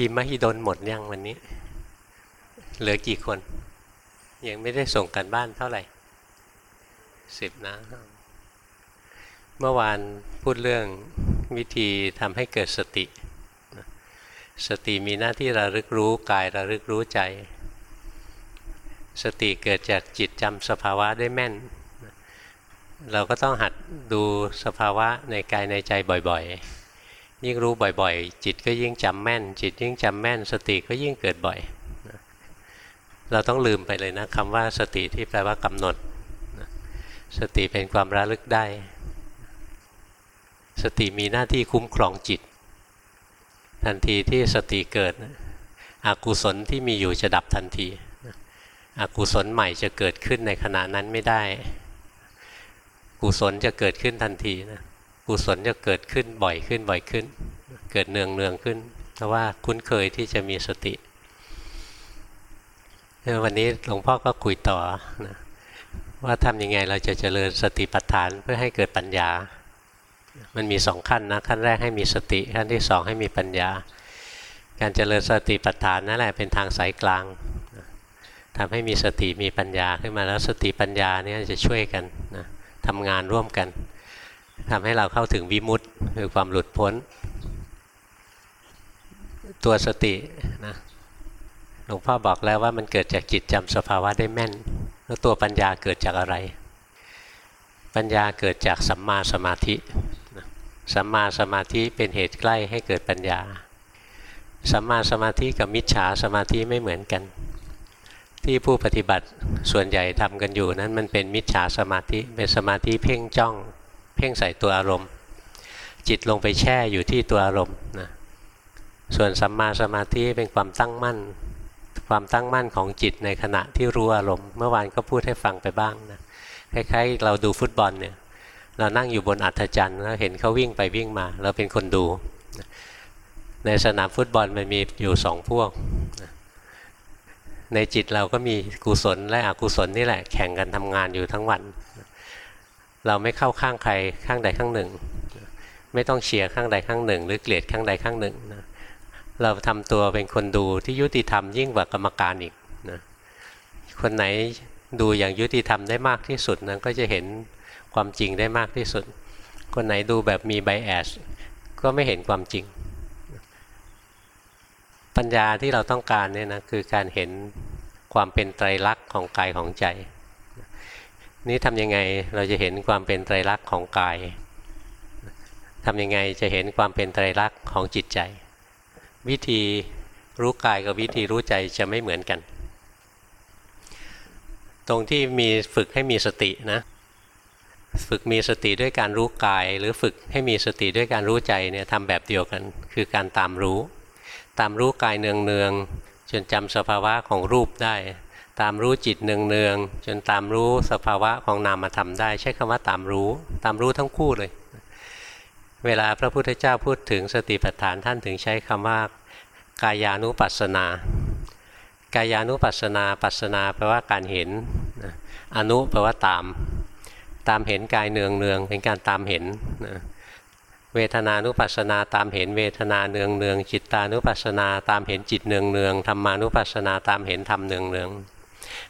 ทีมมหิดลหมดยังวันนี้ เหลือกี่คน ยังไม่ได้ส่งกันบ้านเท่าไหร่สิบนะเมื่อวานพูดเรื่องวิธีทำให้เกิดสติ สติมีหน้าที่ระลึกรู้กายระลึกรู้ใจ สติเกิดจากจิตจำสภาวะได้แม่น เราก็ต้องหัดดูสภาวะในกายในใจบ่อยๆ ยิ่งรู้บ่อยๆ จิตก็ยิ่งจำแม่น จิตยิ่งจำแม่น สติก็ยิ่งเกิดบ่อย เราต้องลืมไปเลยนะคำว่าสติที่แปลว่ากำหนด สติเป็นความระลึกได้ สติมีหน้าที่คุ้มครองจิต ทันทีที่สติเกิดอกุศลที่มีอยู่จะดับทันทีอกุศลใหม่จะเกิดขึ้นในขณะนั้นไม่ได้ กุศลจะเกิดขึ้นทันทีนะ กุศลจะเกิดขึ้นบ่อยขึ้นบ่อยขึ้น เกิดเนืองเนืองขึ้น เพราะว่าคุ้นเคยที่จะมีสติวันนี้หลวงพ่อก็คุยต่อนะว่าทำยังไงเราจะเจริญสติปัฏฐานเพื่อให้เกิดปัญญา มันมีสองขั้นนะขั้นแรกให้มีสติขั้นที่สองให้มีปัญญา การเจริญสติปัฏฐานนั่นแหละเป็นทางสายกลางทำให้มีสติมีปัญญาขึ้นมาแล้วสติปัญญาเนี่ยจะช่วยกันนะทำงานร่วมกัน ทำให้เราเข้าถึงวิมุตต์คือความหลุดพ้น ตัวสตินะหลวงพ่อบอกแล้วว่ามันเกิดจากจิตจำสภาวะได้แม่น แล้วตัวปัญญาเกิดจากอะไร ปัญญาเกิดจากสัมมาสมาธิสัมมาสมาธิเป็นเหตุใกล้ให้เกิดปัญญา สัมมาสมาธิกับมิจฉาสมาธิไม่เหมือนกัน ที่ผู้ปฏิบัติส่วนใหญ่ทำกันอยู่นั้นมันเป็นมิจฉาสมาธิเป็นสมาธิเพ่งจ้อง เพ่งใส่ตัวอารมณ์ จิตลงไปแช่อยู่ที่ตัวอารมณ์นะส่วนสัมมาสมาธิเป็นความตั้งมั่น ความตั้งมั่นของจิตในขณะที่รู้อารมณ์ เมื่อวานก็พูดให้ฟังไปบ้างนะคล้ายๆ เราดูฟุตบอลเนี่ยเรานั่งอยู่บนอัฐจันทร์แล้วเห็นเขาวิ่งไปวิ่งมา เราเป็นคนดู ในสนามฟุตบอลมันมีอยู่สองพวก ในจิตเราก็มีกุศลและอกุศลนี่แหละ แข่งกันทำงานอยู่ทั้งวัน เราไม่เข้าข้างใครข้างใดข้างหนึ่ง ไม่ต้องเชียร์ข้างใดข้างหนึ่ง หรือเกลียดข้างใดข้างหนึ่งนะเราทำตัวเป็นคนดูที่ยุติธรรมยิ่งกว่ากรรมการอีกนะคนไหนดูอย่างยุติธรรมได้มากที่สุดนะก็จะเห็นความจริงได้มากที่สุด คนไหนดูแบบมีไบแอสก็ไม่เห็นความจริง ปัญญาที่เราต้องการเนี่ยนะคือการเห็นความเป็นไตรลักษณ์ของกายของใจ นี่ทำยังไงเราจะเห็นความเป็นไตรลักษณ์ของกายทำยังไงจะเห็นความเป็นไตรลักษณ์ของจิตใจ วิธีรู้กายกับวิธีรู้ใจจะไม่เหมือนกัน ตรงที่มีฝึกให้มีสตินะ ฝึกมีสติด้วยการรู้กาย หรือฝึกให้มีสติด้วยการรู้ใจเนี่ยทำแบบเดียวกัน คือการตามรู้ ตามรู้กายเนืองเนืองจนจำสภาวะของรูปได้ ตามรู้จิตเนืองเนืองจนตามรู้สภาวะของนามธรรมได้ ใช้คำว่าตามรู้ ตามรู้ทั้งคู่เลย เวลาพระพุทธเจ้าพูดถึงสติปัฏฐานท่านถึงใช้คำว่ากายานุปัสสนา กายานุปัสสนา ปัสสนาแปลว่าการเห็นอนุแปลว่าตาม ตามเห็นกายเนืองเนืองเป็นการตามเห็นนะเวทนานุปัสสนาตามเห็นเวทนาเนืองเนืองจิตตานุปัสสนาตามเห็นจิตเนืองเนืองธรรมานุปัสสนาตามเห็นธรรมเนืองเนือง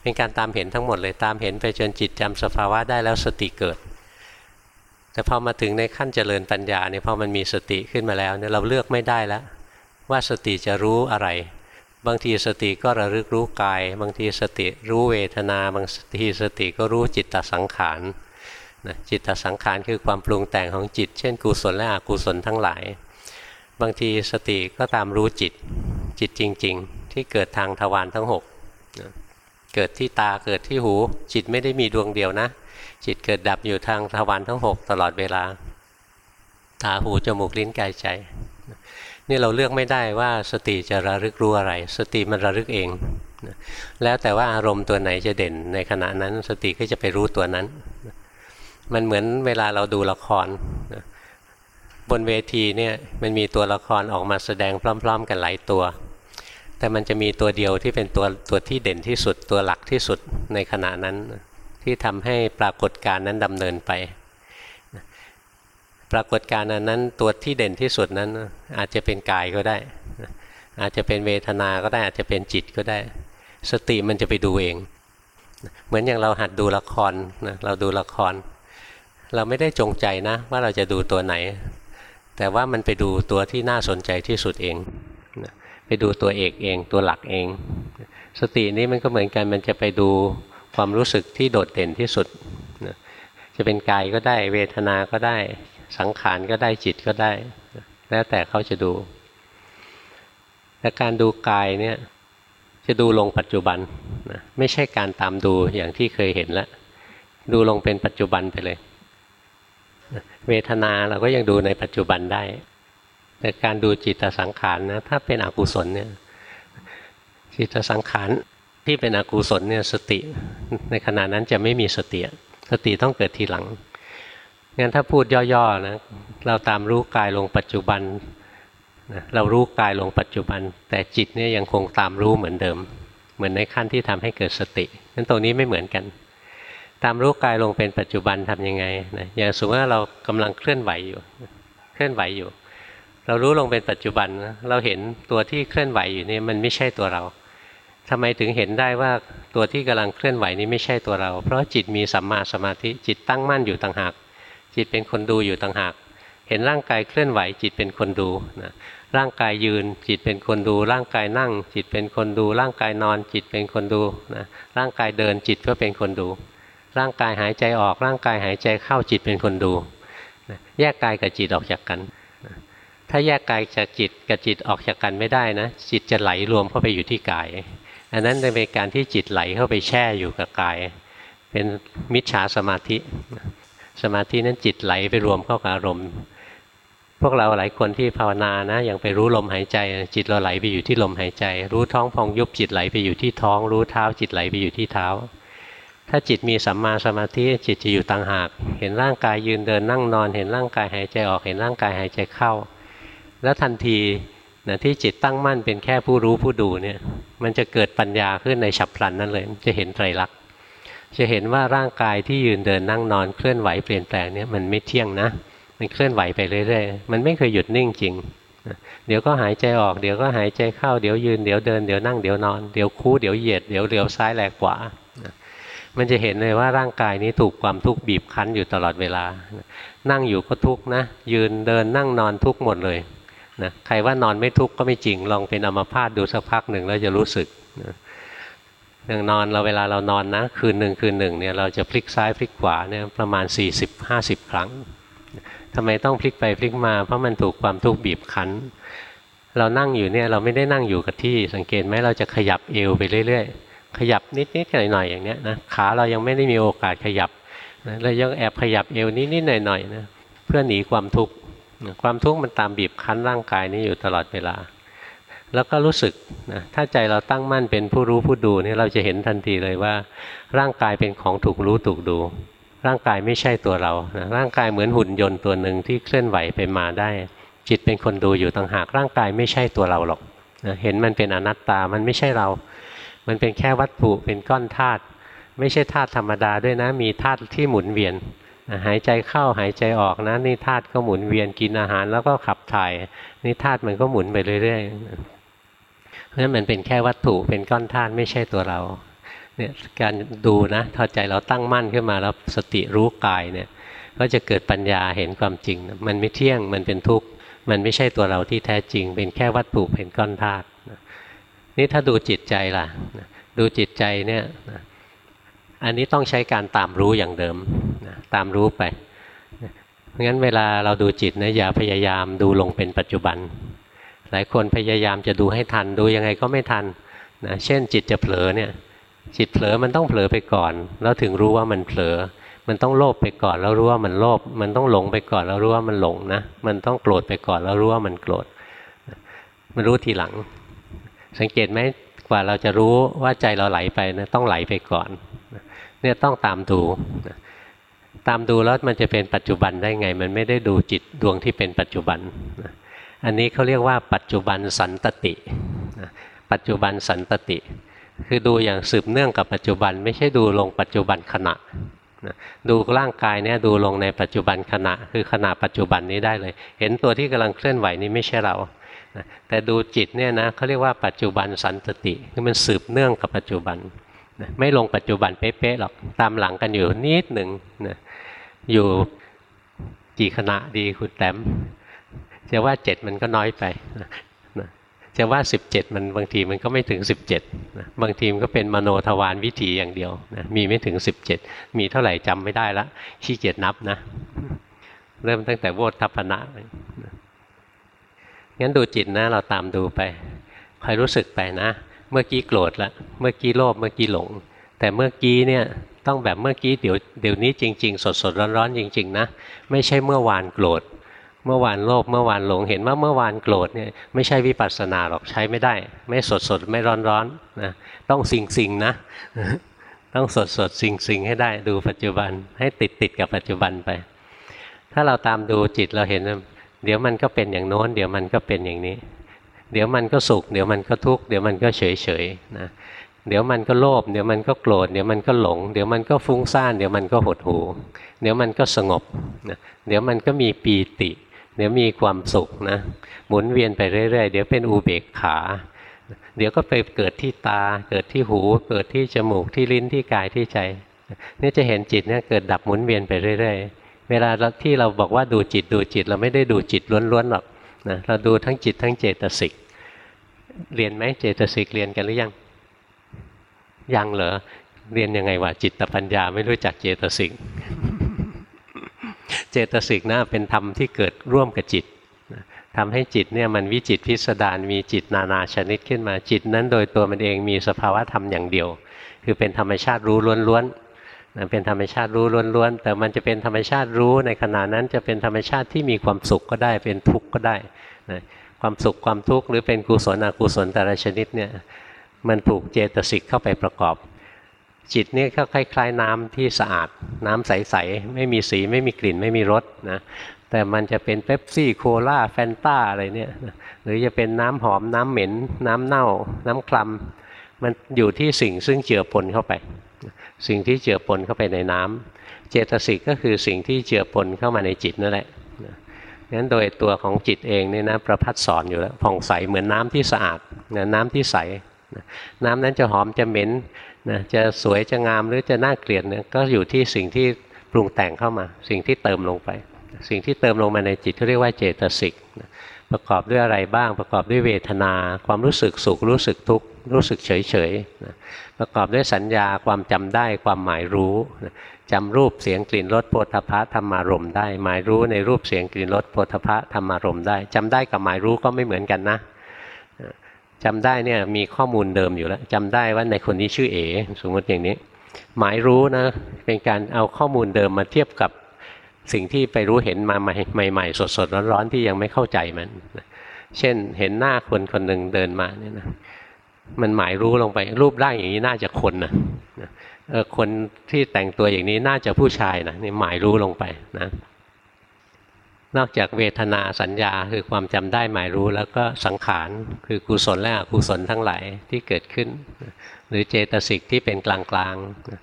เป็นการตามเห็นทั้งหมดเลยตามเห็นไปจนจิตจำสภาวะได้แล้วสติเกิด แต่พอมาถึงในขั้นเจริญปัญญาเนี่ยพอมันมีสติขึ้นมาแล้วเนี่ยเราเลือกไม่ได้แล้ว ว่าสติจะรู้อะไร บางทีสติก็ระลึกรู้กาย บางทีสติรู้เวทนา บางทีสติก็รู้จิตตสังขารนะจิตตสังขารคือความปรุงแต่งของจิต เช่นกุศลและอกุศลทั้งหลาย บางทีสติก็ตามรู้จิตจิตจริง ๆ ที่เกิดทางทวารทั้ง6นะ เกิดที่ตาเกิดที่หู จิตไม่ได้มีดวงเดียวนะ จิตเกิดดับอยู่ทางทวารทั้ง 6 ตลอดเวลา ตาหูจมูกลิ้นกายใจนี่เราเลือกไม่ได้ว่าสติจะระลึกรู้อะไร สติมันระลึกเองแล้วแต่ว่าอารมณ์ตัวไหนจะเด่นในขณะนั้น สติก็จะไปรู้ตัวนั้น มันเหมือนเวลาเราดูละครบนเวทีเนี่ยมันมีตัวละครออกมาแสดงพร้อม ๆ กันหลายตัว แต่มันจะมีตัวเดียวที่เป็นตัวตัวที่เด่นที่สุดตัวหลักที่สุดในขณะนั้น ที่ทำให้ปรากฏการนั้นดำเนินไป ปรากฏการณ์นั้นตัวที่เด่นที่สุดนั้น อาจจะเป็นกายก็ได้ อาจจะเป็นเวทนาก็ได้อาจจะเป็นจิตก็ได้ สติมันจะไปดูเอง เหมือนอย่างเราหัดดูละครนะเราดูละคร เราไม่ได้จงใจนะ ว่าเราจะดูตัวไหน แต่ว่ามันไปดูตัวที่น่าสนใจที่สุดเอง ไปดูตัวเอกเองตัวหลักเอง สตินี้มันก็เหมือนกันมันจะไปดูความรู้สึกที่โดดเด่นที่สุด จะเป็นกายก็ได้เวทนาก็ได้สังขารก็ได้จิตก็ได้ แล้วแต่เขาจะดูแต่การดูกายเนี่ยจะดูลงปัจจุบันนะไม่ใช่การตามดูอย่างที่เคยเห็นแล้วดูลงเป็นปัจจุบันไปเลย เวทนาเราก็ยังดูในปัจจุบันได้ แต่การดูจิตสังขารนะถ้าเป็นอกุศลเนี่ยจิตสังขารที่เป็นอกุศลเนี่ยสติในขณะนั้นจะไม่มีสติสติต้องเกิดทีหลังงั้นถ้าพูดย่อๆนะเราตามรู้กายลงปัจจุบันนะเรารู้กายลงปัจจุบัน แต่จิตเนี่ยยังคงตามรู้เหมือนเดิม เหมือนในขั้นที่ทำให้เกิดสตินั้นตรงนี้ไม่เหมือนกัน ตามรู้กายลงเป็นปัจจุบันทํำยังไงนะอย่างสมมติว่าเรากำลังเคลื่อนไหวอยู่ เคลื่อนไหวอยู่ เรารู้ลงเป็นปัจจุบันเราเห็นตัวที่เคลื่อนไหวอยู่นี่มันไม่ใช่ตัวเราทำไมถึงเห็นได้ว่าตัวที่กำลังเคลื่อนไหวนี้ไม่ใช่ตัวเรา เพราะจิตมีสัมมาสมาธิจิตตั้งมั่นอยู่ต่างหาก จิตเป็นคนดูอยู่ต่างหาก เห็นร่างกายเคลื่อนไหว จิตเป็นคนดูนะร่างกายยืน จิตเป็นคนดู ร่างกายนั่ง จิตเป็นคนดู ร่างกายนอน จิตเป็นคนดูนะร่างกายเดินจิตก็เป็นคนดู ร่างกายหายใจออก ร่างกายหายใจเข้าจิตเป็นคนดูนะแยกกายกับจิตออกจากกัน ถ้าแยกกายจากจิตกับจิตออกจากกันไม่ได้นะจิตจะไหลรวมเข้าไปอยู่ที่กาย อันนั้นเป็นการที่จิตไหลเข้าไปแช่อยู่กับกาย เป็นมิจฉาสมาธิ สมาธินั้นจิตไหลไปรวมเข้ากับอารมณ์พวกเราหลายคนที่ภาวนานะยังไปรู้ลมหายใจ จิตเราไหลไปอยู่ที่ลมหายใจ รู้ท้องพองยุบจิตไหลไปอยู่ที่ท้อง รู้เท้า จิตไหลไปอยู่ที่เท้า ถ้าจิตมีสัมมาสมาธิจิตจะอยู่ต่างหาก เห็นร่างกายยืนเดินนั่งนอน เห็นร่างกายหายใจออกเห็นร่างกายหายใจเข้า แล้วทันทีนะที่จิตตั้งมั่นเป็นแค่ผู้รู้ผู้ดูเนี่ย มันจะเกิดปัญญาขึ้นในฉับพลันนั่นเลย จะเห็นไตรลักษณ์จะเห็นว่าร่างกายที่ยืนเดินนั่งนอนเคลื่อนไหวเปลี่ยนแปลงเนี่ยมันไม่เที่ยงนะ มันเคลื่อนไหวไปเรื่อยๆ มันไม่เคยหยุดนิ่งจริง เดี๋ยวก็หายใจออก เดี๋ยวก็หายใจเข้า เดี๋ยวยืน เดี๋ยวเดิน เดี๋ยวนั่ง เดี๋ยวนอน เดี๋ยวคู่ เดี๋ยวเหยียด เดี๋ยวเลี้ยวซ้ายแลกขวา มันจะเห็นเลยว่าร่างกายนี้ถูกความทุกข์บีบคั้นอยู่ตลอดเวลา นั่งอยู่ก็ทุกข์นะ ยืนเดินนั่งนอนทุกข์หมดเลย นะใครว่านอนไม่ทุกข์ก็ไม่จริง ลองเป็นอัมพาตดูสักพักหนึ่งแล้วจะรู้สึกนะอย่างนอนเราเวลาเรานอนนะ คืนหนึ่งคืนหนึ่งเนี่ยเราจะพลิกซ้ายพลิกขวาเนี่ยประมาณ 40-50 ครั้งทำไมต้องพลิกไปพลิกมา เพราะมันถูกความทุกข์บีบคั้น เรานั่งอยู่เนี่ยเราไม่ได้นั่งอยู่กับที่สังเกตไหมเราจะขยับเอวไปเรื่อยๆ ขยับนิดๆหน่อยๆอย่างเนี้ยนะขาเรายังไม่ได้มีโอกาสขยับนะเรายังแอบขยับเอวนิดๆหน่อยๆนะเพื่อหนีความทุกข์ ความทุกข์มันตามบีบคั้นร่างกายนี้อยู่ตลอดเวลา แล้วก็รู้สึกนะถ้าใจเราตั้งมั่นเป็นผู้รู้ผู้ดูนี่เราจะเห็นทันทีเลยว่า ร่างกายเป็นของถูกรู้ถูกดู ร่างกายไม่ใช่ตัวเรานะร่างกายเหมือนหุ่นยนต์ตัวหนึ่งที่เคลื่อนไหวไปมาได้ จิตเป็นคนดูอยู่ต่างหากร่างกายไม่ใช่ตัวเราหรอกนะเห็นมันเป็นอนัตตามันไม่ใช่เรา มันเป็นแค่วัตถุเป็นก้อนธาตุไม่ใช่ธาตุธรรมดาด้วยนะ มีธาตุที่หมุนเวียน หายใจเข้าหายใจออกนะนี่ธาตุก็หมุนเวียนกินอาหารแล้วก็ขับถ่าย นี่ธาตุมันก็หมุนไปเรื่อยๆเพราะฉะนั้นมันเป็นแค่วัตถุเป็นก้อนธาตุไม่ใช่ตัวเราเนี่ยการดูนะพอใจเราตั้งมั่นขึ้นมาแล้วสติรู้กายเนี่ยก็จะเกิดปัญญาเห็นความจริง มันไม่เที่ยงมันเป็นทุกข์มันไม่ใช่ตัวเราที่แท้จริง เป็นแค่วัตถุเป็นก้อนธาตุนี่ถ้าดูจิตใจล่ะ ดูจิตใจเนี่ย อันนี้ต้องใช้การตามรู้อย่างเดิมตามรู้ไปเพราะงั้นเวลาเราดูจิตนะอย่าพยายามดูลงเป็นปัจจุบัน หลายคนพยายามจะดูให้ทันดูยังไงก็ไม่ทันนะเช่นจิตจะเผลอเนี่ยจิตเผลอมันต้องเผลอไปก่อน แล้วถึงรู้ว่ามันเผลอ มันต้องโลภไปก่อนแล้วรู้ว่ามันโลภมันต้องหลงไปก่อนแล้วรู้ว่ามันหลงนะมันต้องโกรธไปก่อนแล้วรู้ว่ามันโกรธมันรู้ทีหลัง สังเกตไหมกว่าเราจะรู้ว่าใจเราไหลไปนะต้องไหลไปก่อน เนี่ยต้องตามดู ตามดูแล้วมันจะเป็นปัจจุบันได้ไง มันไม่ได้ดูจิตดวงที่เป็นปัจจุบัน อันนี้เขาเรียกว่าปัจจุบันสันตติ ปัจจุบันสันตติ คือดูอย่างสืบเนื่องกับปัจจุบัน ไม่ใช่ดูลงปัจจุบันขณะดูร่างกายเนี่ยดูลงในปัจจุบันขณะ คือขณะปัจจุบันนี้ได้เลย เห็นตัวที่กำลังเคลื่อนไหวนี้ไม่ใช่เราแต่ดูจิตเนี่ยนะเขาเรียกว่าปัจจุบันสันตติคือมันสืบเนื่องกับปัจจุบัน นะไม่ลงปัจจุบันเป๊ะๆหรอกตามหลังกันอยู่นิดหนึ่งนะอยู่กี่ขณะดีคุณแต้มจะว่าเจ็ดมันก็น้อยไปนะจะว่า 17 มันบางทีมันก็ไม่ถึง 17นะบางทีมันก็เป็นมโนทวารวิถีอย่างเดียวนะมีไม่ถึง 17 มีเท่าไหร่จำไม่ได้ละขี้เกียจนับนะ เริ่มตั้งแต่โวทัพนะงั้นดูจิตนะ เราตามดูไปคอยรู้สึกไปนะ เมื่อกี้โกรธละเมื่อกี้โลภเมื่อกี้หลง แต่เมื่อกี้เนี่ยต้องแบบเมื่อกี้เดี๋ยวเดี๋ยวนี้จริง ๆ สดๆร้อนๆจริง ๆ นะ ไม่ใช่เมื่อวานโกรธเมื่อวานโลภเมื่อวานหลงเห็นว่าเมื่อวานโกรธเนี่ยไม่ใช่วิปัสสนาหรอกใช้ไม่ได้ ไม่สดสดไม่ร้อนร้อนนะต้องสิงสิงนะ ต้องสดสดสิงสิงให้ได้ดูปัจจุบันให้ติดติดกับปัจจุบันไป ถ้าเราตามดูจิตเราเห็น เดี๋ยวมันก็เป็นอย่างโน้น เดี๋ยวมันก็เป็นอย่างนี้ เดี๋ยวมันก็สุข เดี๋ยวมันก็ทุกข์เดี๋ยวมันก็เฉยเฉยนะเดี๋ยวมันก็โลภเดี๋ยวมันก็โกรธเดี๋ยวมันก็หลง เดี๋ยวมันก็ฟุ้งซ่านเดี๋ยวมันก็หดหูเดี๋ยวมันก็สงบนะเดี๋ยวมันก็มีปีติ เดี๋ยวมีความสุขนะหมุนเวียนไปเรื่อย ๆ เดี๋ยวเป็นอุเบกขา เดี๋ยวก็ไปเกิดที่ตา เกิดที่หู เกิดที่จมูกที่ลิ้นที่กายที่ใจนี่จะเห็นจิตเนี่ยเกิดดับหมุนเวียนไปเรื่อย ๆ เวลาที่เราบอกว่าดูจิตดูจิตเราไม่ได้ดูจิตล้วนๆหรอก นะเราดูทั้งจิตทั้งเจตสิกเรียนไหมเจตสิกเรียนกันหรือยัง ยังเหรอเรียนยังไงวะจิตปัญญาไม่รู้จักเจตสิกเจตสิกนะเป็นธรรมที่เกิดร่วมกับจิตทำให้จิตเนี่ยมันวิจิตพิสดารมีจิตนานาชนิดขึ้นมาจิตนั้นโดยตัวมันเองมีสภาวะธรรมอย่างเดียว คือเป็นธรรมชาติรู้ล้วนๆ เป็นธรรมชาติรู้ล้วนๆ แต่มันจะเป็นธรรมชาติรู้ในขณะนั้นจะเป็นธรรมชาติที่มีความสุขก็ได้ เป็นทุกข์ก็ได้นะความสุขความทุกข์หรือเป็นกุศลอกุศลแต่ละชนิดเนี่ยมันถูกเจตสิกเข้าไปประกอบ จิตนี่ก็คล้ายๆน้ำที่สะอาด น้ำใสๆไม่มีสีไม่มีกลิ่นไม่มีรสนะแต่มันจะเป็นเป๊ปซี่โคลาแฟนต้าอะไรเนี่ยหรือจะเป็นน้ำหอมน้ำเหม็น น้ำเน่า น้ำคลำมันอยู่ที่สิ่งซึ่งเจือปนเข้าไป สิ่งที่เจือปนเข้าไปในน้ำเจตสิกก็คือสิ่งที่เจือปนเข้ามาในจิตนั่นแหละงั้นโดยตัวของจิตเองนี่นะประพัดสอนอยู่แล้วผ่องใสเหมือนน้ำที่สะอาดน้ำที่ใสน้ำนั้นจะหอมจะเหม็นนะจะสวยจะงามหรือจะน่าเกลียดเนี่ยก็อยู่ที่สิ่งที่ปรุงแต่งเข้ามา สิ่งที่เติมลงไป สิ่งที่เติมลงมาในจิตเขาเรียกว่าเจตสิกประกอบด้วยอะไรบ้าง ประกอบด้วยเวทนา ความรู้สึกสุขรู้สึกทุกข์ รู้สึกเฉยเฉยนะประกอบด้วยสัญญาความจำได้ความหมายรู้นะจำรูปเสียงกลิ่นรสโพธพะธรรมารมได้ หมายรู้ในรูปเสียงกลิ่นรสโพธพะธรรมารมได้จำได้กับหมายรู้ก็ไม่เหมือนกันนะจำได้เนี่ยมีข้อมูลเดิมอยู่แล้วจำได้ว่าในคนนี้ชื่อเอสมมติอย่างนี้ หมายรู้นะเป็นการเอาข้อมูลเดิมมาเทียบกับสิ่งที่ไปรู้เห็นมาใหม่ๆสดๆร้อนๆที่ยังไม่เข้าใจมัน เช่นเห็นหน้าคนคนหนึ่งเดินมาเนี่ยนะ มันหมายรู้ลงไปรูปร่างอย่างนี้น่าจะคนนะคนที่แต่งตัวอย่างนี้น่าจะผู้ชายนะนี่หมายรู้ลงไปนะนอกจากเวทนาสัญญาคือความจำได้หมายรู้แล้วก็สังขารคือกุศลและอกุศลทั้งหลายที่เกิดขึ้น หรือเจตสิกที่เป็นกลาง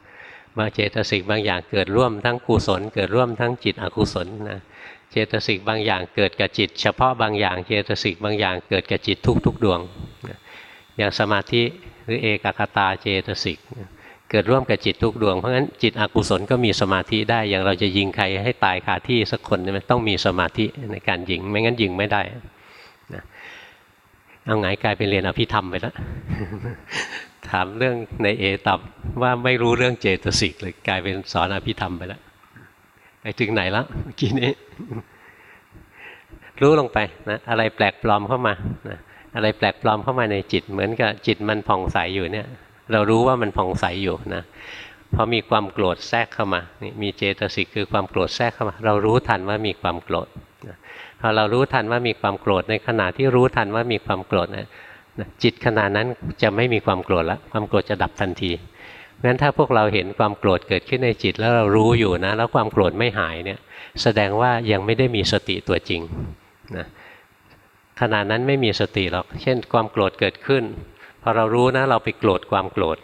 ๆบางเจตสิกบางอย่างเกิดร่วมทั้งกุศล เกิดร่วมทั้งจิตอกุศลนะเจตสิกบางอย่างเกิดกับจิต เฉพาะบางอย่างเจตสิกบางอย่างเกิดกับจิตทุกๆดวง อย่างสมาธิหรือเอกคตาเจตสิกเกิดร่วมกับจิตทุกดวง เพราะงั้นจิตอกุศลก็มีสมาธิได้ อย่างเราจะยิงใครให้ตายคาที่สักคนมันต้องมีสมาธิในการยิง ไม่งั้นยิงไม่ได้นะเอาไงกลายเป็นเรียนอภิธรรมไปแล้วถามเรื่องในเอตับว่าไม่รู้เรื่องเจตสิกเลยกลายเป็นสอนอภิธรรมไปแล้วไปถึงไหนแล้วเมื่อกี้นี้ รู้ลงไปนะอะไรแปลกปลอมเข้ามานะ อะไรแปลกปลอมเข้ามาในจิต เหมือนกับจิตมันผ่องใสอยู่เนี่ย เรารู้ว่ามันผ่องใสอยู่นะพอมีความโกรธแทรกเข้ามานี่มีเจตสิกคือความโกรธแทรกเข้ามา เรารู้ทันว่ามีความโกรธพอเรารู้ทันว่ามีความโกรธในขณะที่รู้ทันว่ามีความโกรธนะจิตขณะนั้นจะไม่มีความโกรธแล้วความโกรธจะดับทันทีงั้นถ้าพวกเราเห็นความโกรธเกิดขึ้นในจิตแล้วเรารู้อยู่นะ แล้วความโกรธไม่หายเนี่ย แสดงว่ายังไม่ได้มีสติตัวจริงนะ ขณะนั้นไม่มีสติหรอก เช่น ความโกรธเกิดขึ้น พอเรารู้นะเราไปโกรธความโกรธ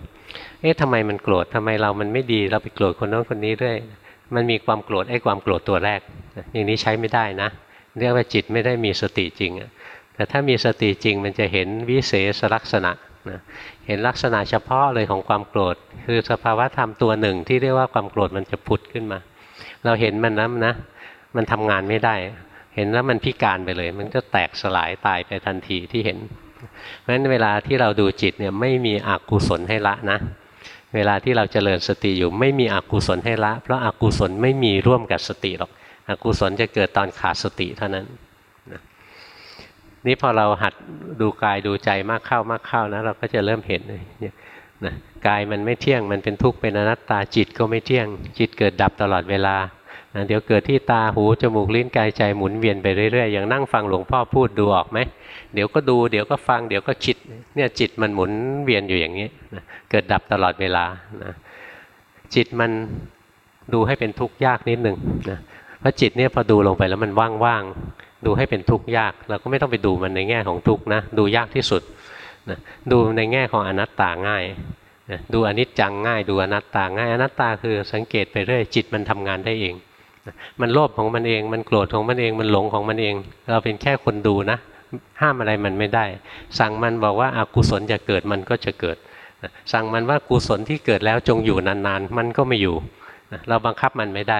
เอ๊ะทำไมมันโกรธทำไมเรามันไม่ดี เราไปโกรธคนโน้นคนนี้ด้วย มันมีความโกรธไอ้ความโกรธตัวแรก อย่างนี้ใช้ไม่ได้นะ เรียกว่าจิตไม่ได้มีสติจริง แต่ถ้ามีสติจริงมันจะเห็นวิเศษลักษณะนะเห็นลักษณะเฉพาะเลยของความโกรธ คือสภาวะธรรมตัวหนึ่งที่เรียกว่าความโกรธมันจะผุดขึ้นมา เราเห็นมันนะนะ มันทำงานไม่ได้ เห็นแล้วมันพิการไปเลย มันก็แตกสลายตายไปทันทีที่เห็น เพราะฉะนั้นเวลาที่เราดูจิตเนี่ยไม่มีอกุศลให้ละนะ เวลาที่เราเจริญสติอยู่ไม่มีอกุศลให้ละ เพราะอากุศลไม่มีร่วมกับสติหรอกอกุศลจะเกิดตอนขาดสติเท่านั้นนี่พอเราหัดดูกายดูใจมากเข้ามากเข้านะเราก็จะเริ่มเห็นเนี่ยนะกายมันไม่เที่ยงมันเป็นทุกข์เป็นอนัตตาจิตก็ไม่เที่ยง จิตเกิดดับตลอดเวลา เดี๋ยวเกิดที่ตาหูจมูกลิ้นกายใจหมุนเวียนไปเรื่อยๆอย่างนั่งฟังหลวงพ่อพูดดูออกไหมเดี๋ยวก็ดูเดี๋ยวก็ฟังเดี๋ยวก็คิดเนี่ยจิตมันหมุนเวียนอยู่อย่างนี้นะเกิดดับตลอดเวลานะจิตมันดูให้เป็นทุกข์ยากนิดหนึ่งนะเพราะจิตเนี่ยพอดูลงไปแล้วมันว่างๆดูให้เป็นทุกข์ยาก เราก็ไม่ต้องไปดูมันในแง่ของทุกข์นะดูยากที่สุดนะดูในแง่ของอนัตตาง่ายนะดูอนิจจังง่าย ดูอนัตตาง่ายอนัตตาคือสังเกตไปเรื่อยจิตมันทำงานได้เอง มันโลภของมันเอง มันโกรธของมันเอง มันหลงของมันเอง เราเป็นแค่คนดูนะ ห้ามอะไรมันไม่ได้ สั่งมันบอกว่าอากุศลจะเกิดมันก็จะเกิด สั่งมันว่ากุศลที่เกิดแล้วจงอยู่นานๆ มันก็ไม่อยู่ เราบังคับมันไม่ได้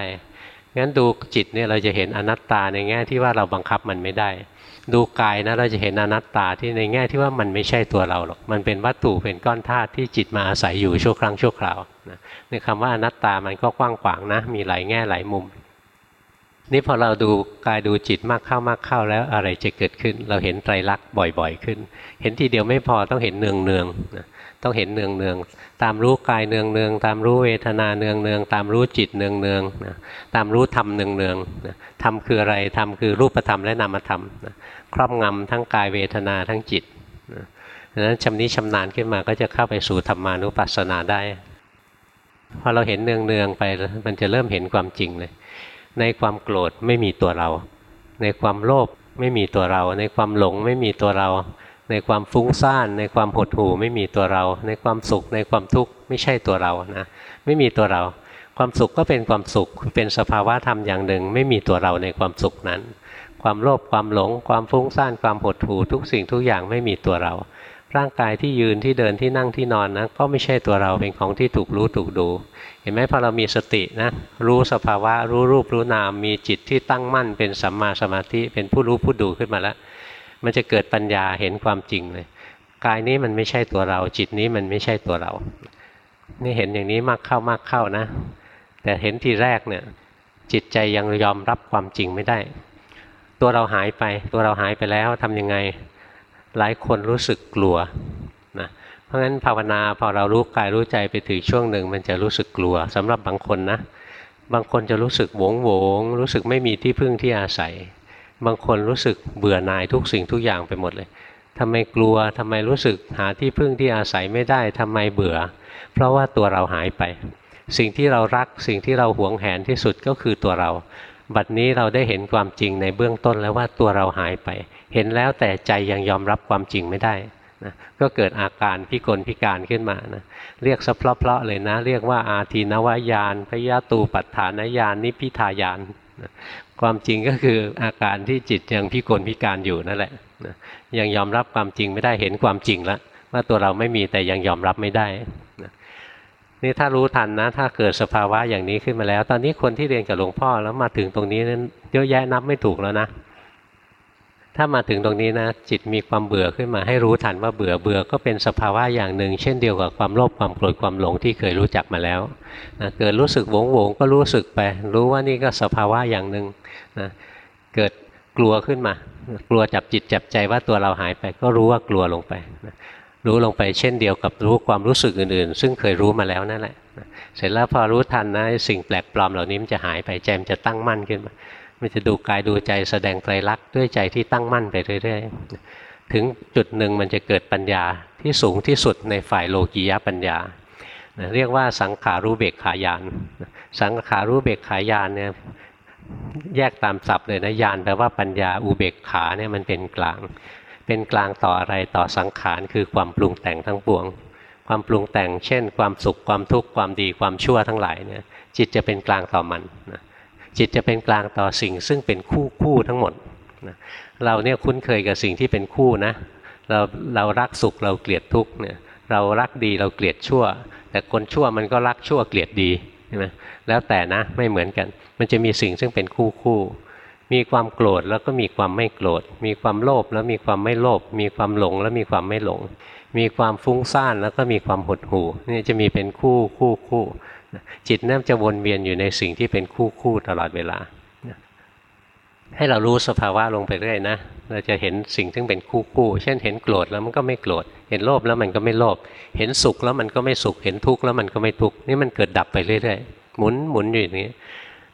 งั้นดูจิตเนี่ยเราจะเห็นอนัตตาในแง่ที่ว่าเราบังคับมันไม่ได้ ดูกายนะเราจะเห็นอนัตตาที่ในแง่ที่ว่ามันไม่ใช่ตัวเราหรอก มันเป็นวัตถุเป็นก้อนธาตุที่จิตมาอาศัยอยู่ชั่วครั้งชั่วคราวในคำว่าอนัตตามันก็กว้างขวางนะ มีหลายแง่หลายมุม นี่พอเราดูกายดูจิตมากเข้ามากเข้าแล้วอะไรจะเกิดขึ้น เราเห็นไตรลักษณ์บ่อยๆขึ้น เห็นทีเดียวไม่พอต้องเห็นเนืองเนืองต้องเห็นเนืองเนืองตามรู้กายเนืองเนืองตามรู้เวทนาเนืองเนืองตามรู้จิตเนืองเนืองตามรู้ธรรมเนืองเนืองธรรมคืออะไรธรรมคือรูปธรรมและนามธรรมครอบงำทั้งกายเวทนาทั้งจิตดังนั้นชำนิชำนาญขึ้นมาก็จะเข้าไปสู่ธรรมานุปัสสนาได้พอเราเห็นเนืองเนืองไปมันจะเริ่มเห็นความจริงเลย ในความโกรธไม่มีตัวเรา ในความโลภไม่มีตัวเรา ในความหลงไม่มีตัวเรา ในความฟุ้งซ่านในความหดหู่ไม่มีตัวเรา ในความสุขในความทุกข์ไม่ใช่ตัวเรานะไม่มีตัวเรา ความสุขก็เป็นความสุขเป็นสภาวะธรรมอย่างหนึ่ง ไม่มีตัวเราในความสุขนั้น ความโลภความหลง ความฟุ้งซ่านความหดหู่ทุกสิ่งทุกอย่างไม่มีตัวเรา ร่างกายที่ยืนที่เดินที่นั่งที่นอนนะก็ไม่ใช่ตัวเราเป็นของที่ถูกรู้ถูกดู เห็นไหมพอเรามีสตินะรู้สภาวะรู้รูปรู้นาม มีจิตที่ตั้งมั่นเป็นสัมมาสมาธิเป็นผู้รู้ผู้ดูขึ้นมาแล้ว มันจะเกิดปัญญาเห็นความจริงเลย กายนี้มันไม่ใช่ตัวเรา จิตนี้มันไม่ใช่ตัวเรา นี่เห็นอย่างนี้มากเข้ามากเข้านะ แต่เห็นทีแรกเนี่ยจิตใจยังยอมรับความจริงไม่ได้ ตัวเราหายไป ตัวเราหายไปแล้วทำยังไง หลายคนรู้สึกกลัวนะเพราะฉะนั้นภาวนาพอเรารู้กายรู้ใจไปถึงช่วงหนึ่ง มันจะรู้สึกกลัวสำหรับบางคนนะ บางคนจะรู้สึกโวงโวงรู้สึกไม่มีที่พึ่งที่อาศัย บางคนรู้สึกเบื่อหน่ายทุกสิ่งทุกอย่างไปหมดเลยทำไมกลัวทำไมรู้สึกหาที่พึ่งที่อาศัยไม่ได้ทำไมเบื่อ เพราะว่าตัวเราหายไป สิ่งที่เรารักสิ่งที่เราหวงแหนที่สุดก็คือตัวเรา บัดนี้เราได้เห็นความจริงในเบื้องต้นแล้วว่าตัวเราหายไป เห็นแล้วแต่ใจยังยอมรับความจริงไม่ได้นะก็เกิดอาการพิกลพิการขึ้นมานะเรียกสะเพลาะๆเลยนะ เรียกว่าอาทีนวายานพยาตูปัฏฐานญาณนิพิทายานนะความจริงก็คืออาการที่จิตยังพิกลพิการอยู่นั่นแหละนะยังยอมรับความจริงไม่ได้เห็นความจริงแล้วว่าตัวเราไม่มีแต่ยังยอมรับไม่ได้นะนี่ถ้ารู้ทันนะ ถ้าเกิดสภาวะอย่างนี้ขึ้นมาแล้ว ตอนนี้คนที่เรียนกับหลวงพ่อแล้วมาถึงตรงนี้นั้นเยอะแยะนับไม่ถูกแล้วนะ ถ้ามาถึงตรงนี้นะ จิตมีความเบื่อขึ้นมาให้รู้ทันว่าเบื่อเบื่อก็เป็นสภาวะอย่างหนึ่ง เช่นเดียวกับความโลภความโกรธความหลงที่เคยรู้จักมาแล้วนะเกิดรู้สึกโวงโวงก็รู้สึกไป รู้ว่านี่ก็สภาวะอย่างหนึ่งนะเกิดกลัวขึ้นมา กลัวจับจิตจับใจว่าตัวเราหายไป ก็รู้ว่ากลัวลงไปนะรู้ลงไปเช่นเดียวกับรู้ความรู้สึกอื่นๆ ซึ่งเคยรู้มาแล้วนั่นแหละ เสร็จแล้วพอรู้ทันนะสิ่งแปลกปลอมเหล่านี้มันจะหายไปใจมันจะตั้งมั่นขึ้นมา มันจะดูกายดูใจแสดงไตรลักษณ์ด้วยใจที่ตั้งมั่นไปเรื่อยๆ ถึงจุดหนึ่งมันจะเกิดปัญญาที่สูงที่สุดในฝ่ายโลกียปัญญา เรียกว่าสังขารู้เบกขายาน สังขารู้เบกขายานเนี่ยแยกตามศัพท์เลยนะยานแปลว่าปัญญาอุเบกขาเนี่ยมันเป็นกลาง เป็นกลางต่ออะไรต่อสังขารคือความปรุงแต่งทั้งปวง ความปรุงแต่งเช่น ความสุขความทุกข์ความดีความชั่วทั้งหลายเนี่ยจิตจะเป็นกลางต่อมันนะ จิตจะเป็นกลางต่อสิ่งซึ่งเป็นคู่คู่ทั้งหมดเราเนี่ยคุ้นเคยกับสิ่งที่เป็นคู่นะ เราเรารักสุขเราเกลียดทุกเนี่ยเรารักดีเราเกลียดชั่ว แต่คนชั่วมันก็รักชั่วเกลียดดีใช่ไหมแล้วแต่นะไม่เหมือนกัน มันจะมีสิ่งซึ่งเป็นคู่คู่มีความโกรธแล้วก็มีความไม่โกรธ มีความโลภแล้วมีความไม่โลภ มีความหลงแล้วมีความไม่หลง มีความฟุ้งซ่านแล้วก็มีความหดหู่นี่จะมีเป็นคู่คู่คู่ จิตนั่นจะวนเวียนอยู่ในสิ่งที่เป็นคู่คู่ตลอดเวลา ให้เรารู้สภาวะลงไปเรื่อยนะ เราจะเห็นสิ่งที่เป็นคู่คู่ เช่นเห็นโกรธแล้วมันก็ไม่โกรธ เห็นโลภแล้วมันก็ไม่โลภ เห็นสุขแล้วมันก็ไม่สุข เห็นทุกข์แล้วมันก็ไม่ทุกข์ นี่มันเกิดดับไปเรื่อยๆ หมุนหมุนอยู่อย่างนี้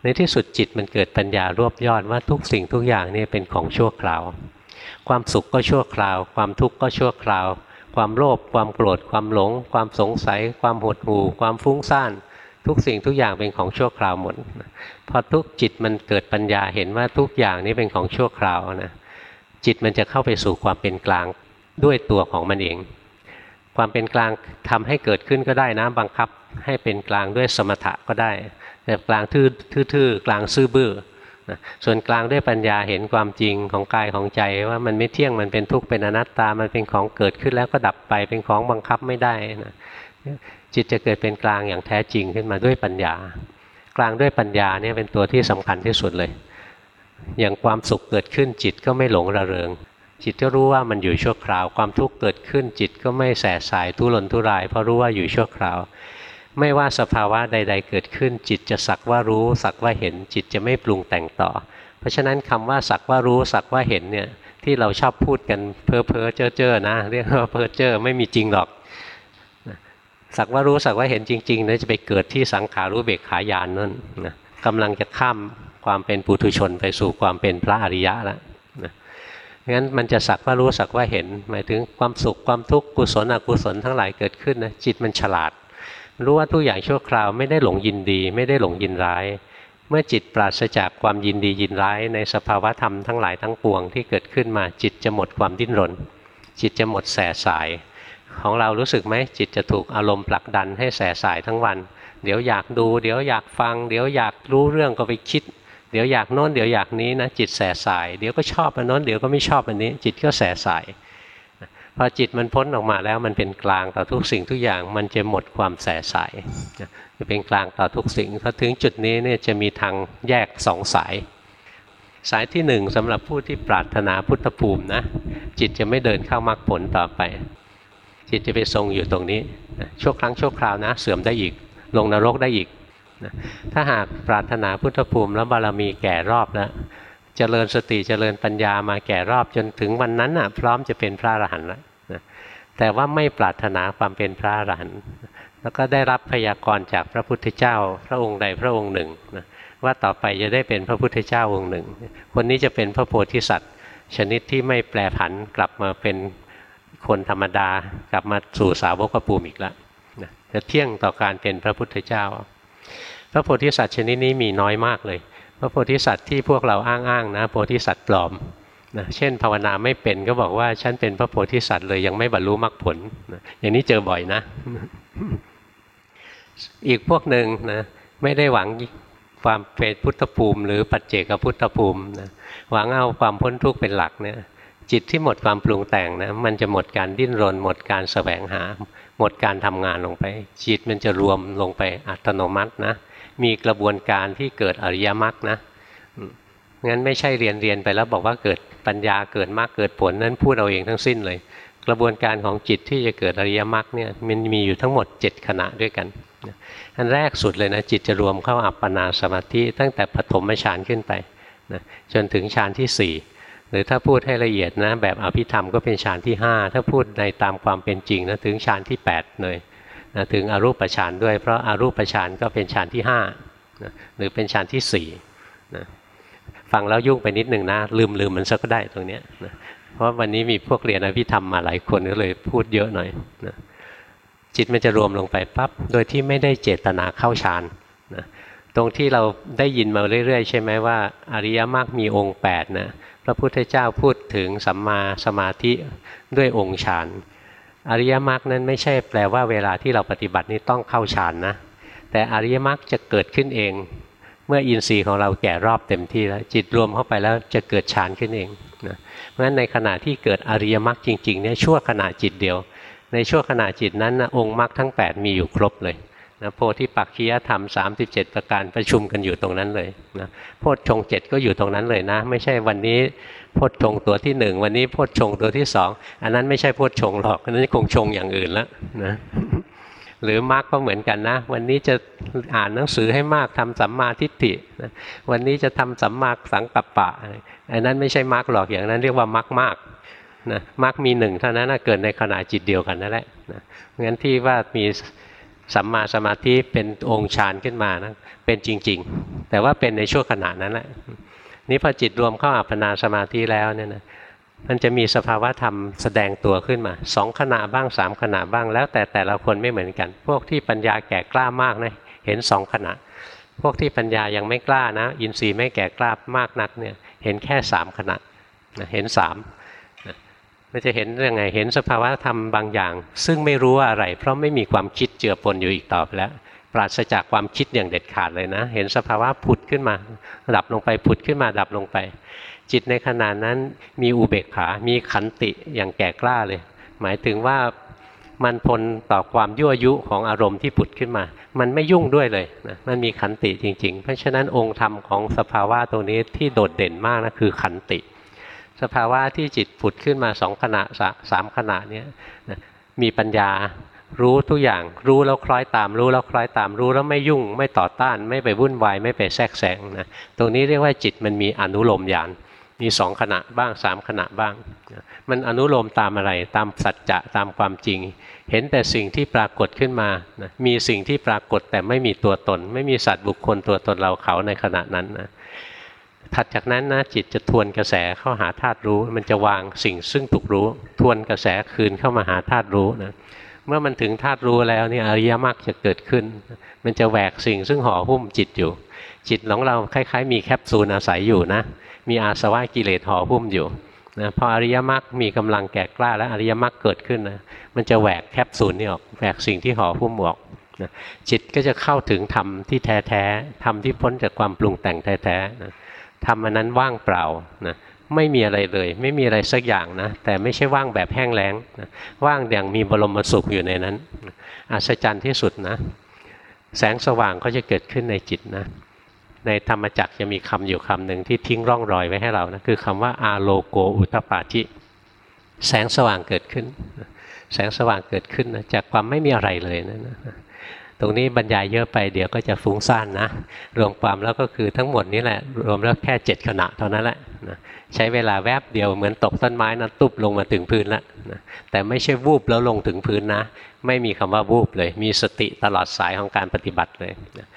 ในที่สุดจิตมันเกิดปัญญารวบยอดว่าทุกสิ่งทุกอย่างนี่เป็นของชั่วคราว ความสุขก็ชั่วคราว ความทุกข์ก็ชั่วคราว ความโลภ ความโกรธ ความหลง ความสงสัย ความหดหู่ ความฟุ้งซ่าน ทุกสิ่งทุกอย่างเป็นของชั่วคราวหมดพอทุกจิตมันเกิดปัญญาเห็นว่าทุกอย่างนี้เป็นของชั่วคราวนะจิตมันจะเข้าไปสู่ความเป็นกลางด้วยตัวของมันเอง ความเป็นกลางทำให้เกิดขึ้นก็ได้นะบังคับให้เป็นกลางด้วยสมถะก็ได้แบบกลางทื่อๆกลางซื่อบื้อนะส่วนกลางด้วยปัญญาเห็นความจริงของกายของใจว่ามันไม่เที่ยงมันเป็นทุกข์เป็นอนัตตา มันเป็นของเกิดขึ้นแล้วก็ดับไปเป็นของบังคับไม่ได้นะ จิตจะเกิดเป็นกลางอย่างแท้จริงขึ้นมาด้วยปัญญา กลางด้วยปัญญาเนี่ยเป็นตัวที่สำคัญที่สุดเลย อย่างความสุขเกิดขึ้นจิตก็ไม่หลงระเริง จิตก็รู้ว่ามันอยู่ชั่วคราว ความทุกข์เกิดขึ้นจิตก็ไม่แสบสายทุรนทุราย เพราะรู้ว่าอยู่ชั่วคราว ไม่ว่าสภาวะใด ๆ เกิดขึ้น จิตจะสักว่ารู้ สักว่าเห็น จิตจะไม่ปรุงแต่งต่อ เพราะฉะนั้นคำว่าสักว่ารู้สักว่าเห็นเนี่ยที่เราชอบพูดกันเพ้อเพ้อเจ้อเจ้อนะเรียกว่าเพ้อเจ้อไม่มีจริงหรอก สักว่ารู้สักว่าเห็นจริงๆนะจะไปเกิดที่สังขารู้เบกขายานนั่นนะกำลังจะข้ามความเป็นปุถุชนไปสู่ความเป็นพระอริยะแล้วนะงั้นมันจะสักว่ารู้สักว่าเห็น หมายถึงความสุขความทุกข์กุศลอกุศลทั้งหลายเกิดขึ้นนะจิตมันฉลาด รู้ว่าทุกอย่างชั่วคราวไม่ได้หลงยินดี ไม่ได้หลงยินร้าย เมื่อจิตปราศจากความยินดียินร้าย ในสภาวะธรรมทั้งหลายทั้งปวงที่เกิดขึ้นมาจิตจะหมดความดิ้นรน จิตจะหมดแสสาย ของเรารู้สึกไหมจิตจะถูกอารมณ์ผลักดันให้แสสายทั้งวัน เดี๋ยวอยากดู เดี๋ยวอยากฟัง เดี๋ยวอยากรู้เรื่องก็ไปคิด เดี๋ยวอยากโน้นเดี๋ยวอยากนี้นะจิตแสสาย เดี๋ยวก็ชอบอันโน้นเดี๋ยวก็ไม่ชอบอันนี้ จิตก็แสสายพอจิตมันพ้นออกมาแล้วมันเป็นกลางต่อทุกสิ่งทุกอย่างมันจะหมดความแสสายจะเป็นกลางต่อทุกสิ่งพอถึงจุดนี้เนี่ยจะมีทางแยกสองสาย สายที่หนึ่งสำหรับผู้ที่ปรารถนาพุทธภูมินะจิตจะไม่เดินเข้ามรรคผลต่อไป จิตจะไปทรงอยู่ตรงนี้ชั่วครั้งชั่วคราวนะ เสื่อมได้อีก ลงนรกได้อีก ถ้าหากปรารถนาพุทธภูมิแล้วบารมีแก่รอบแล้วเจริญสติเจริญปัญญามาแก่รอบจนถึงวันนั้นน่ะพร้อมจะเป็นพระอรหันต์แล้วแต่ว่าไม่ปรารถนาความเป็นพระอรหันต์แล้วก็ได้รับพยากรณ์จากพระพุทธเจ้า พระองค์ใดพระองค์หนึ่งนะว่าต่อไปจะได้เป็นพระพุทธเจ้าองค์หนึ่ง คนนี้จะเป็นพระโพธิสัตว์ ชนิดที่ไม่แปรผันกลับมาเป็น คนธรรมดากลับมาสู่สาวกภูมิอีกแล้วนะจะเที่ยงต่อการเป็นพระพุทธเจ้า พระโพธิสัตว์ชนิดนี้มีน้อยมากเลย พระโพธิสัตว์ที่พวกเราอ้างๆนะโพธิสัตว์ปลอมนะเช่นภาวนาไม่เป็นก็บอกว่าฉันเป็นพระโพธิสัตว์เลยยังไม่บรรลุมรรคผลนะอย่างนี้เจอบ่อยนะ อีกพวกหนึ่งนะไม่ได้หวังความเป็นพุทธภูมิ หรือปัจเจกพุทธภูมินะหวังเอาความพ้นทุกข์เป็นหลักเนี่ย จิตที่หมดความปรุงแต่งนะมันจะหมดการดิ้นรน หมดการแสวงหา หมดการทำงานลงไป จิตมันจะรวมลงไปอัตโนมัตินะ มีกระบวนการที่เกิดอริยมรรคนะงั้นไม่ใช่เรียนเรียนไปแล้วบอกว่าเกิดปัญญาเกิดมรรคเกิดผลนั้นพูดเอาเองทั้งสิ้นเลย กระบวนการของจิตที่จะเกิดอริยมรรคเนี่ยมันมีอยู่ทั้งหมด 7 ขณะด้วยกันอันแรกสุดเลยนะจิตจะรวมเข้าอัปปนาสมาธิตั้งแต่ปฐมฌานขึ้นไปนะจนถึงฌานที่4ห รือถ้าพูดให้ละเอียดนะ แบบอภิธรรมก็เป็นฌานที่ 5 ถ้าพูดในตามความเป็นจริงนะถึงฌานที่ 8 เลยนะถึงอรูปฌานด้วย เพราะอารูปฌานก็เป็นฌานที่5นะหรือเป็นฌานที่4นะฟังแล้วยุ่งไปนิดหนึ่งนะ ลืมลืมมันสักก็ได้ตรงนี้นะเพราะวันนี้มีพวกเรียนอภิธรรมมาหลายคนก็เลยพูดเยอะหน่อยนะจิตมันจะรวมลงไปปับ๊บโดยที่ไม่ได้เจตนาเข้าฌานนะตรงที่เราได้ยินมาเรื่อยๆ ใช่ไหมว่า อริยมรรคมีองค์8นะ พระพุทธเจ้าพูดถึงสัมมาสมาธิด้วยองค์ฌานอริยมรรคนั้นไม่ใช่แปลว่าเวลาที่เราปฏิบัตินี้ต้องเข้าฌานนะ แต่อริยมรรคจะเกิดขึ้นเอง เมื่ออินทรีย์ของเราแก่รอบเต็มที่แล้วจิตรวมเข้าไปแล้วจะเกิดฌานขึ้นเองนะเพราะฉะนั้นในขณะที่เกิดอริยมรรคจริงๆเนี่ยชั่วขณะจิตเดียว ในชั่วขณะจิตนั้นนะองค์มรรคทั้ง 8 มีอยู่ครบเลย นะโพธิปักขียธรรม 37 ประการประชุมกันอยู่ตรงนั้นเลยนะโพชฌงเจ็ดก็อยู่ตรงนั้นเลยนะ ไม่ใช่วันนี้โพชฌงตัวที่หนึ่งวันนี้โพชฌงตัวที่สองอันนั้นไม่ใช่โพชฌงหรอกอันนั้นคงชงอย่างอื่นแล้วนะหรือมรรคก็เหมือนกันนะ วันนี้จะอ่านหนังสือให้มากทำสัมมาทิฏฐินะวันนี้จะทำสัมมาสังกัปปะอันนั้นไม่ใช่มรรคหรอกอย่างนั้นเรียกว่ามรรคมากนะมรรคมีหนึ่งเท่านั้นนะเกิดในขณะจิตเดียวกันนั่นแหละนะงั้นที่ว่ามี สัมมาสมาธิเป็นองค์ฌานขึ้นมานะเป็นจริง ๆ แต่ว่าเป็นในช่วงขณะนั้นแหละนี่พอจิตรวมเข้าอัปปนาสมาธิแล้วเนี่ยนะมันจะมีสภาวะธรรมแสดงตัวขึ้นมาสองขณะบ้างสามขณะบ้าง แล้วแต่แต่ละคนไม่เหมือนกัน พวกที่ปัญญาแก่กล้ามากนะเห็นสองขณะ พวกที่ปัญญายังไม่กล้านะ อินทรีย์ไม่แก่กล้ามากนักเนี่ยเห็นแค่สามขณะนะเห็นสาม มันจะเห็นยังไงเห็นสภาวะธรรมบางอย่าง ซึ่งไม่รู้ว่าอะไร เพราะไม่มีความคิดเจือปนอยู่อีกต่อไปแล้ว ปราศจากความคิดอย่างเด็ดขาดเลยนะ เห็นสภาวะผุดขึ้นมา ดับลงไปผุดขึ้นมาดับลงไป จิตในขณะนั้นมีอุเบกขา มีขันติอย่างแก่กล้าเลย หมายถึงว่ามันทนต่อความยั่วยุของอารมณ์ที่ผุดขึ้นมา มันไม่ยุ่งด้วยเลยนะมันมีขันติจริง ๆ เพราะฉะนั้นองค์ธรรมของสภาวะตรงนี้ที่โดดเด่นมากนะคือขันติ สภาวะที่จิตผุดขึ้นมาสองขณะสามขณะนี้มีปัญญารู้ทุกอย่างรู้แล้วคล้อยตาม รู้แล้วคล้อยตามรู้แล้วไม่ยุ่ง ไม่ต่อต้าน ไม่ไปวุ่นวายไม่ไปแทรกแซงนะตรงนี้เรียกว่าจิตมันมีอนุโลมญาณมีสองขณะบ้างสามขณะบ้าง มันอนุโลมตามอะไรตามสัจจะตามความจริง เห็นแต่สิ่งที่ปรากฏขึ้นมานะมีสิ่งที่ปรากฏแต่ไม่มีตัวตน ไม่มีสัตว์บุคคลตัวตนเราเขาในขณะนั้นนะ ถัดจากนั้นนะจิตจะทวนกระแสเข้าหาธาตุรู้ มันจะวางสิ่งซึ่งถูกรู้ ทวนกระแสคืนเข้ามาหาธาตุรู้นะเมื่อมันถึงธาตุรู้แล้วนี่อริยมรรคจะเกิดขึ้น มันจะแหวกสิ่งซึ่งห่อหุ้มจิตอยู่ จิตของเราคล้าย ๆ มีแคปซูลอาศัยอยู่นะ มีอาสวะกิเลสห่อหุ้มอยู่นะพออริยมรรคมีกำลังแก่กล้าแล้วอริยมรรคเกิดขึ้นนะมันจะแหวกแคปซูลนี่ออกแหวกสิ่งที่ห่อหุ้มออกนะจิตก็จะเข้าถึงธรรมที่แท้ๆธรรมที่พ้นจากความปรุงแต่งแท้ๆนะ ทำอันนั้นว่างเปล่านะไม่มีอะไรเลย ไม่มีอะไรสักอย่างนะ แต่ไม่ใช่ว่างแบบแห้งแล้งนะว่างอย่างมีบรมสุขอยู่ในนั้นอัศจรรย์ที่สุดนะ แสงสว่างก็จะเกิดขึ้นในจิตนะ ในธรรมจักรจะมีคำอยู่คำหนึ่งที่ทิ้งร่องรอยไว้ให้เรานะคือคำว่าอาโลโกอุตปาจิแสงสว่างเกิดขึ้น แสงสว่างเกิดขึ้นนะจากความไม่มีอะไรเลยนะ ตรงนี้บรรยายเยอะไปเดี๋ยวก็จะฟุ้งซ่านนะ รวมความแล้วก็คือทั้งหมดนี้แหละ รวมแล้วแค่เจ็ดขณะเท่านั้นแหละนะใช้เวลาแวบเดียวเหมือนตกต้นไม้นะตุบลงมาถึงพื้นแล้วนะแต่ไม่ใช่วูบแล้วลงถึงพื้นนะ ไม่มีคำว่าวูบเลย มีสติตลอดสายของการปฏิบัติเลยนะ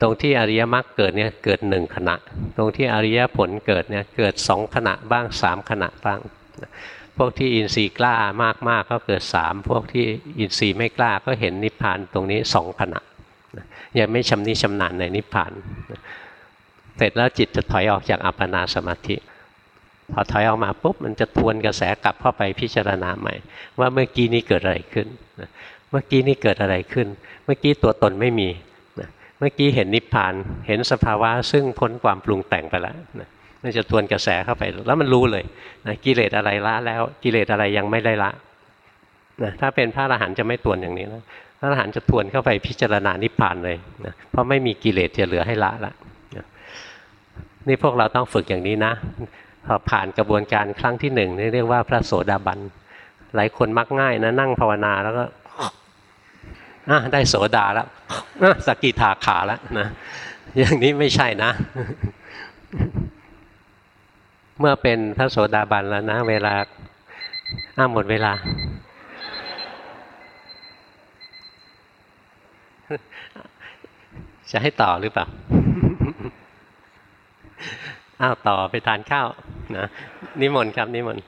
ตรงที่อริยมรรคเกิดเนี่ยเกิดหนึ่งขณะ ตรงที่อริยผลเกิดเนี่ยเกิดสองขณะบ้างสามขณะบ้าง พวกที่อินทรีย์กล้ามากๆกก็เกิดสามพวกที่อินทรีย์ไม่กล้าก็เห็นนิพพานตรงนี้สองขณะยังไม่ชำนิชำนาญในนิพพานเสร็จแล้วจิตจะถอยออกจากอัปปนาสมาธิพอถอยออกมาปุ๊บมันจะทวนกระแสกลับเข้าไปพิจารณาใหม่ ว่าเมื่อกี้นี้เกิดอะไรขึ้น เมื่อกี้นี้เกิดอะไรขึ้น เมื่อกี้ตัวตนไม่มี เมื่อกี้เห็นนิพพาน เห็นสภาวะซึ่งพ้นความปรุงแต่งไปแล้ว มันจะทวนกระแสเข้าไป แล้วมันรู้เลยนะกิเลสอะไรละแล้วกิเลสอะไรยังไม่ได้ละนะถ้าเป็นพระอรหันต์จะไม่ทวนอย่างนี้นะพระอรหันต์จะทวนเข้าไปพิจารณานิพพานเลยนะเพราะไม่มีกิเลสจะเหลือให้ละละนะนี่พวกเราต้องฝึกอย่างนี้นะพอผ่านกระบวนการครั้งที่หนึ่งนี่เรียกว่าพระโสดาบันหลายคนมักง่ายนะนั่งภาวนาแล้วก็ได้โสดาแล้วสกิทาขาแล้วนะอย่างนี้ไม่ใช่นะ เมื่อเป็นพระโสดาบันแล้วนะ เวลาอ้าหมดเวลา จะให้ต่อหรือเปล่า อ้าวต่อไปทานข้าวนะนิมนต์ครับนิมนต์